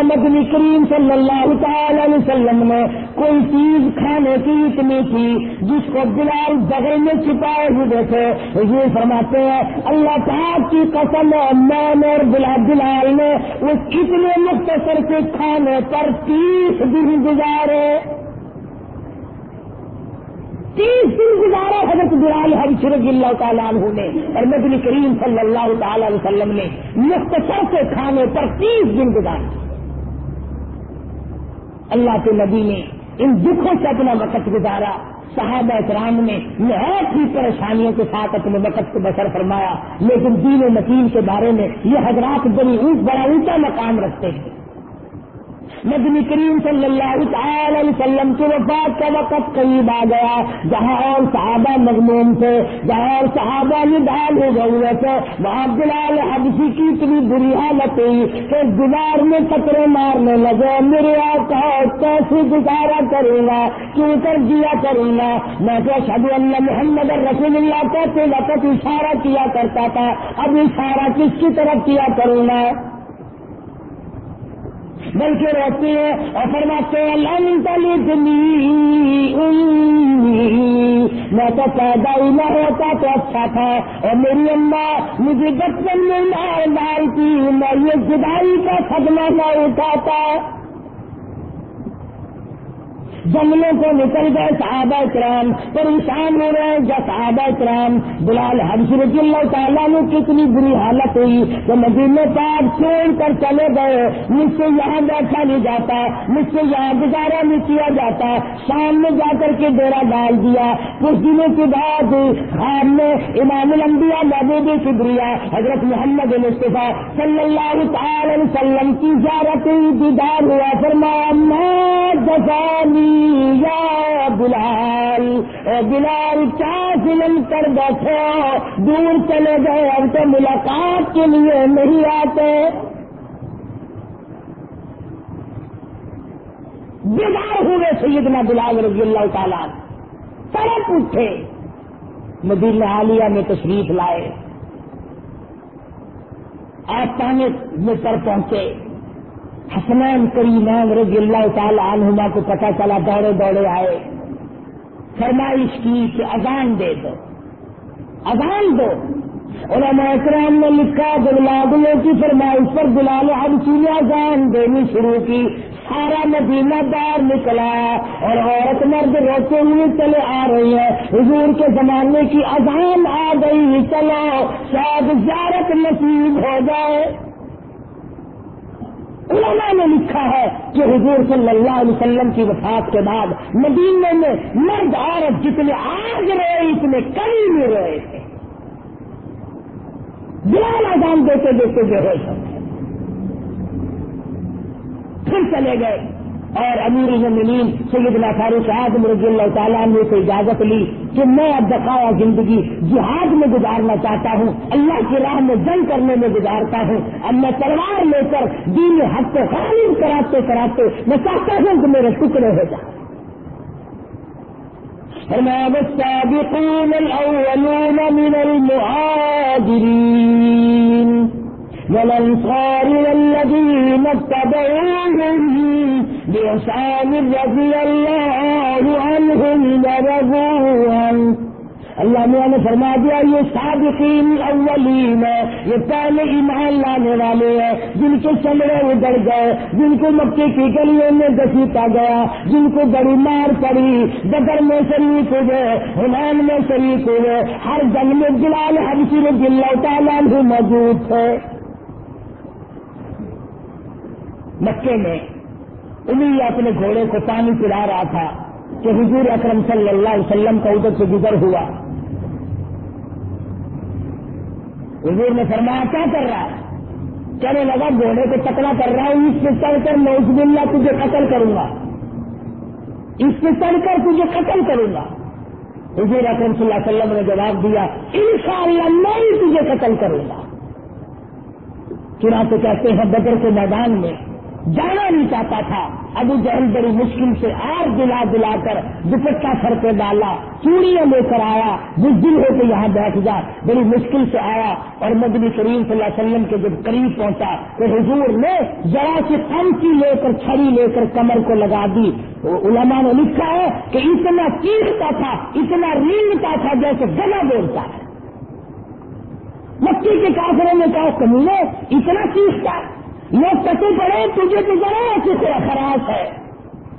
S1: مدنی کریم صلی اللہ تعالی علیہ وسلم نے کوئی چیز کھانے کی اتنی تھی جس کو بلال بغل میں چھپائے ہوئے تھے۔ یہ فرماتے ہیں، اللہ تعالیٰ کی قسم میں اور بلا بلال نے اس اتنے مختصر کے کھانے پر تیس دن گزارے۔ تیس دن گزارے حضرت بلال حج رضی اللہ تعالیٰ عنہ نے اور نبی کریم صلی اللہ تعالی علیہ وسلم نے مختصر سے کھانے پر تیس دن گزارے۔ اللہ کے نبی نے ان دکھوں سے اپنا وقت گزارا۔ صحابہ اکرام نے نہایت ہی پریشانیوں کے ساتھ اپنے وقت کو بسر فرمایا، لیکن دین و نتیم کے بارے میں یہ حضرات بڑی اونچ بڑا اونچا مقام رکھتے ہیں۔ مدنی کریم صلی اللہ تعالی علیہ وسلم کے وفات کا وقت قریب آ گیا، جہاں اور صحابہ مضمون تھے، جہاں اور صحابہ نڈال ہو گئے تھے۔ وہاں بلال حدثی کی اتنی بری حالت ہوئی کہ گزار میں کترے مارنے لگے، میرے آقا کیسے گزارا کروں گا، کیوں کر دیا کروں گا؟ میں تو شب اللہ محمد رسول اللہ کہتے وقت اشارہ کیا کرتا تھا۔ اب اشارہ کس کی طرف کیا کروں گا؟ بلکہ روتے ہیں اور فرماتے ہیں، لن تلدنی میں تو پیدا ہی نہ ہوتا تو اچھا تھا، اور میری اماں مجھے بچپن میں مار ڈالتی میں یہ جدائی کا صدمہ نہ اٹھاتا۔ جنگلوں کو نکل گئے صحابہ کرام، پریشان ہو رہے ہیں جب صحابہ کرام، بلال رضی اللہ تعالیٰ نے کتنی بری حالت ہوئی تو مدینے پاک چھوڑ کر چلے گئے۔ مجھ سے یہاں بیٹھا نہیں جاتا، مجھ سے یہاں گزارا نہیں کیا جاتا۔ شام میں جا کر کے ڈیرا ڈال دیا۔ کچھ دنوں کے بعد خواب میں امام الانبیاء محبوب شکریہ حضرت محمد مصطفیٰ صلی اللہ تعالی وسلم کی زیارت دیدار ہوا، فرمایا دفانی یا بلال، اے بلال کیا فلم کر بیٹھے دور چلے گئے اب تو ملاقات کے لیے نہیں آتے۔ بیدار ہوئے سیدنا بلال رضی اللہ تعالیٰ۔ تڑپ اٹھے مدینہ عالیہ میں تشریف لائے۔ آستانے میں پر پہنچے۔ حسنین کریمان رضی اللہ تعالی عنہما کو پتا چلا دوڑے دوڑے آئے۔ فرمائش کی کہ اذان دے دو۔ اذان دو۔ علماء اکرام نے لکھا جب کی فرمائش پر بلال ہم چیلے اذان دینی شروع کی، سارا مدینہ دار نکلا اور عورت مرد روتے ہوئے چلے آ رہی ہے۔ حضور کے زمانے کی اذان آ گئی، چلو، شاید زیارت نصیب ہو جائے۔ علماء نے لکھا ہے کہ حضور صلی اللہ علیہ وسلم کی وفات کے بعد مدینے میں مرد عورت جتنے آج رہے، اتنے کئی میں رہے تھے۔ بلال آزام دیتے دیتے جو ہے پھر چلے گئے۔ اور امیر المین سیدنا فاروق اعظم رضی اللہ تعالیٰ نے سے اجازت لی کہ میں اب بقایا زندگی جہاد میں گزارنا چاہتا ہوں، اللہ کی راہ میں جنگ کرنے میں گزارتا ہوں۔ اب میں تلوار لے کر دین حق کو خالد کراتے کراتے میں چاہتا ہوں کہ میرے ٹکڑے ہو جائیں السابقون الأولون من المهاجرين والأنصار والذين اتبعوهم بإحسان رضي الله عنهم ورضوا عنه اللہ میاں نے فرما دیا، یہ صادقین اولین ہے یہ پہلے ایمان لانے والے ہیں، جن کے چمڑے اگڑ گئے، جن کو مکے کی گلیوں میں گسیتا گیا، جن کو بڑی مار پڑی، بدر میں شریک ہوئے حنان میں شریک ہوئے ہر جنگ میں جلال حبشی رضی اللہ تعالیٰ بھی موجود تھے۔ مکے میں انہیں اپنے گھوڑے کو پانی پلا رہا تھا کہ حضور اکرم صلی اللہ علیہ وسلم کا ادھر سے گزر ہوا۔ حضور نے فرمایا، کیا کر رہا ہے؟ کہنے لگا، گھوڑے کو تکڑا کر رہا ہوں، اس سے چڑھ کر میں اس دن تجھے قتل کروں گا۔ اس سے چڑھ کر تجھے قتل کروں گا۔ حضور اکرم صلی اللہ علیہ وسلم نے جواب دیا ان میں ہی تجھے قتل کروں گا۔ چنانچہ کہتے ہیں، بدر کے میدان میں جانا نہیں چاہتا تھا۔ ابو جہل بڑی مشکل سے آر دلا دلا کر دوپٹہ سر پہ ڈالا، چوڑیاں لے کر آیا بزدل ہو کے یہاں بیٹھ جا بڑی مشکل سے آیا اور مدنی کریم صلی اللہ علیہ وسلم کے جب قریب پہنچا تو حضور نے ذرا سی کی لے کر چھڑی لے کر کمر کو لگا دی۔ علماء نے لکھا ہے کہ اتنا چیختا تھا، اتنا رینگتا تھا جیسے گلا بولتا ہے۔ مکی کے کافروں نے کہا کمینے اتنا چیختا ہے لوگ کٹے پڑے تجھے تو ذرا ایسے خراش ہے۔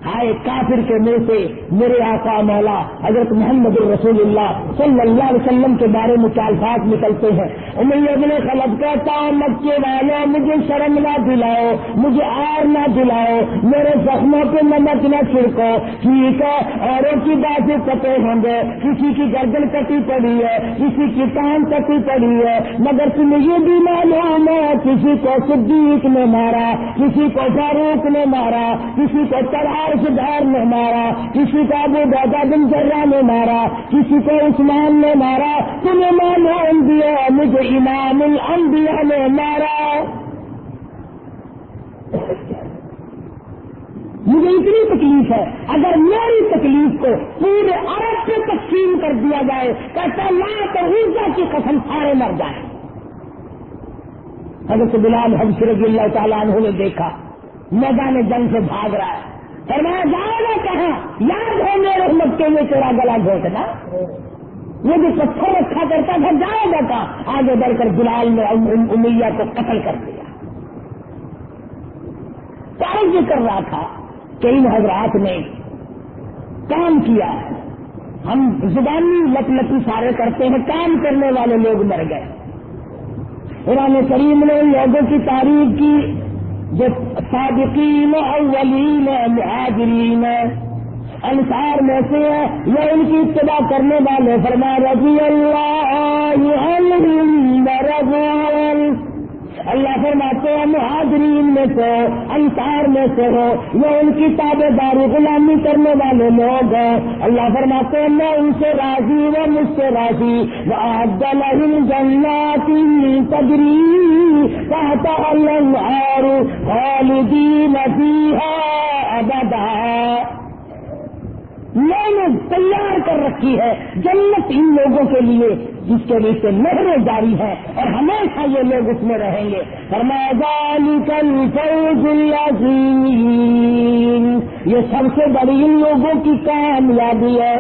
S1: ہائے کافر کے منہ سے میرے آقا مولا حضرت محمد الرسول اللہ صلی اللہ علیہ وسلم کے بارے میں کیا الفاظ نکلتے ہیں۔ اپنے خلط کہتا مکے والا مجھے شرم نہ دلاؤ، مجھے آر نہ دلاؤ، میرے زخموں پہ نمک نہ چھڑکو۔ ٹھیک ہے، اوروں کی باتیں کٹے ہوں گے۔ کسی کی گردن کٹی پڑی ہے، کسی کی کان کٹی پڑی ہے۔ مگر تمہیں یہ بھی معلوم ہے کسی کو صدیق نے مارا، کسی کو فاروق نے مارا، کسی کو ترار دار نے مارا، کسی کو ابو دادا بن جرا نے مارا، کسی کو عثمان نے مارا، تمہیں معلوم دیا مجھے امام الانبیاء نے مارا۔ مجھے اتنی تکلیف ہے، اگر میری تکلیف کو پورے عرب سے تقسیم کر دیا جائے، کہتا لا تو ارجا کی قسم، سارے مر جائیں۔ حضرت بلال حب رضی اللہ تعالیٰ عنہ نے دیکھا، میدان جنگ سے بھاگ رہا ہے۔ فرمایا جائے گا کہاں؟ یاد ہے میرے رحمت کے لیے تیرا گلا گھوٹنا وہ جو پتھر رکھا کرتا تھا جائے گا کہاں؟ آگے بڑھ کر بلال نے امیہ کو قتل کر دیا۔ کیا کر رہا تھا کہ ان حضرات نے کام کیا ہے۔ ہم زبانی لٹ لٹی سارے کرتے ہیں، کام کرنے والے لوگ مر گئے۔ قرآن کریم نے لوگوں کی تعریف کی صادقین اولین مہاجرین انصار میں سے یہ ان کی ابتدا کرنے والے فرما رضی اللہ اللہ فرماتے ہیں، مہاجرین میں سے، انصار میں سے ہو یہ ان کی تابے داری غلامی کرنے والے لوگ ہیں۔ اللہ فرماتے ہیں، میں ان سے راضی و مجھ سے راضی۔ وہ جناتی تجری کہتا اللہ خالدین فیہا ابدا۔ میں نے تیار کر رکھی ہے جنت ان لوگوں کے لیے جس کے لیے سے نہریں جاری ہے اور ہمیشہ یہ لوگ اس میں رہیں گے۔ یہ سب سے بڑی ان لوگوں کی کامیابی ہے۔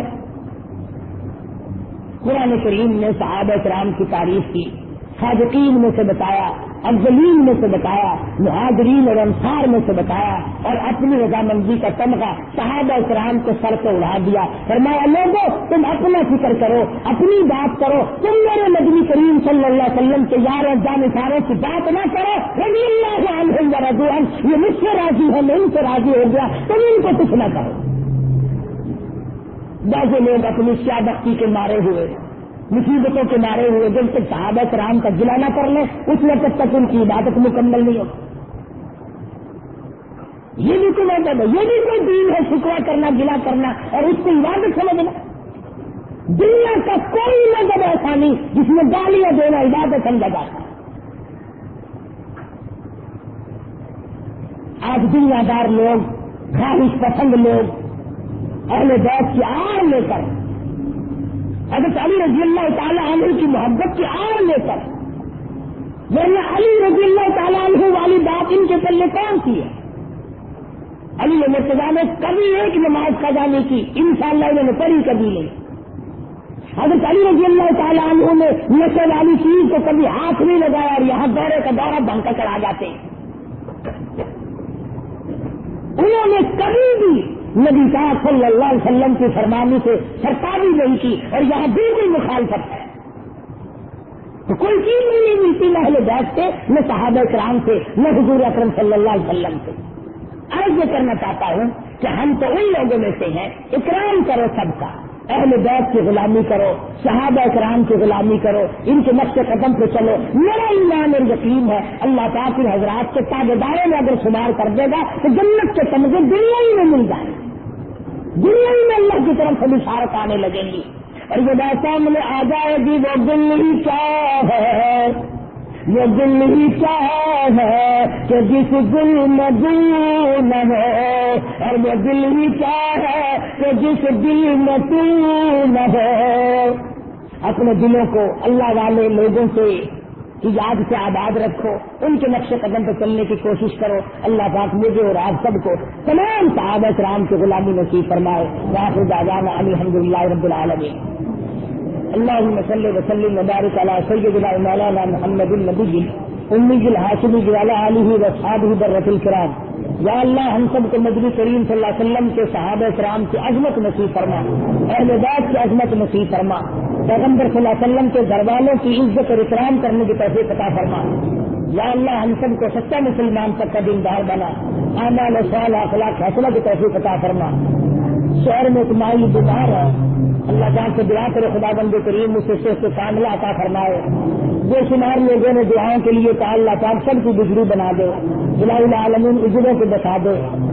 S1: قرآن کریم نے صحابہ کرام کی تعریف کی۔ صادقین میں سے بتایا افضلین میں سے بتایا، مہاجرین اور انصار میں سے بتایا اور اپنی رضامندی کا تمغہ صحابہ کرام کو سر سے اڑا دیا۔ فرمایا لوگوں تم اپنا فکر کرو، اپنی بات کرو، تم میرے نبی کریم صلی اللہ علیہ وسلم کے یار جان ساروں کی بات نہ کرو۔ رضی اللہ رضو یہ مجھ سے راضی ہے، میں ان سے راضی ہو گیا، تم ان کو کچھ نہ کرو بعض لوگ اپنی سیادتی کے مارے ہوئے۔ مصیبتوں کے مارے ہوئے جب تک صحابہ کرام کا گلا نہ کر لیں، اس وقت تک ان کی عبادت مکمل نہیں ہوگی یہ بھی کوئی مطلب ہے، یہ بھی کوئی دین ہے شکوا کرنا گلا کرنا، اور اس کو عبادت سمجھنا۔ دنیا کا کوئی مذہب ایسا نہیں جس میں گالیاں دینا، عبادت سمجھا جاتا آج دنیا دار لوگ، خواہش پسند لوگ، اہل بیت کی آر لے کر حضرت علی رضی اللہ تعالیٰ عنہ کی محبت کی آڑ لے کر ورنہ علی رضی اللہ تعالیٰ عنہ والی بات ان کے پلے کون سی ہے؟ علی مرتضا نے کبھی ایک نماز کا جانے کی ان شاء اللہ انہوں نے پڑھی کبھی نہیں۔ حضرت علی رضی اللہ تعالیٰ عنہ نے نشے والی چیز کو کبھی ہاتھ نہیں لگایا اور یہاں دورے کا دورہ بن کر چڑھا جاتے ہیں۔ انہوں نے کبھی بھی نبی صاحب صلی اللہ علیہ وسلم کی فرمانی سے سرکاری نہیں کی اور یہاں بالکل مخالفت ہے۔ تو کوئی چیز نہیں ملتی نہ اہل بیت سے، نہ صحابہ کرام سے، نہ حضور اکرم صلی اللہ علیہ وسلم سے۔ آج یہ کرنا چاہتا ہوں کہ ہم تو ان لوگوں میں سے ہیں، اکرام کرو سب کا۔ اہل بیت کی غلامی کرو، صحابہ کرام کی غلامی کرو، ان کے نقش قدم پہ چلو۔ میرا ایمان اور یقین ہے، اللہ تعالیٰ حضرات کے تابے دارے میں اگر شمار کر دے گا تو جنت کے سمجھے دنیا ہی میں مل جائے دنیا میں اللہ کی طرف سے بشارت آنے لگیں گی۔ اور جب ایسا مجھے آ جائے گی، وہ دل ہی کیا ہے؟ وہ دل ہی کیا ہے کہ جس دل میں دل نہ ہو اور وہ دل ہی کیا ہے کہ جس دل میں تو نہ ہو اپنے دلوں کو اللہ والے لوگوں سے یاد سے آباد رکھو، ان کے نقش قدم پہ چلنے کی کوشش کرو۔ اللہ پاک مجھے اور آپ سب کو تمام صحابت رام کی غلامی نصیب فرمائے۔ راہر داغان علی الحمد للہ رب العالمین۔ اللہ وسلم وسلم مبارک علی سید مولانا محمد النبی، امی الحاصل جوالا علی وصحاب برت الکرام۔ یا اللہ ہم سب کو نبی کریم صلی اللہ علیہ وسلم کے صحابہ کرام کی عظمت نصیب فرما، اہل بیت کی عظمت نصیب فرما، پیغمبر صلی اللہ علیہ وسلم کے گھر والوں کی عزت اور اکرام کرنے کی تحفیق پتا فرما۔ یا اللہ ہم سب کو سچا مسلمان تک کا دیندار بنا آمال سال اخلاق فیصلہ کی توفیق پتا فرما۔ شہر میں ایک مائی بیمار ہے۔ اللہ جان سے دعا کرے، خدا بند کریم، مجھ سے کاملہ عطا فرمائے۔ بے شمار لوگوں نے دعاؤں کے لیے کہا، اللہ پاک سب کی بجلی بنا دے۔ بلا عالمین اجروں کو بتا دے۔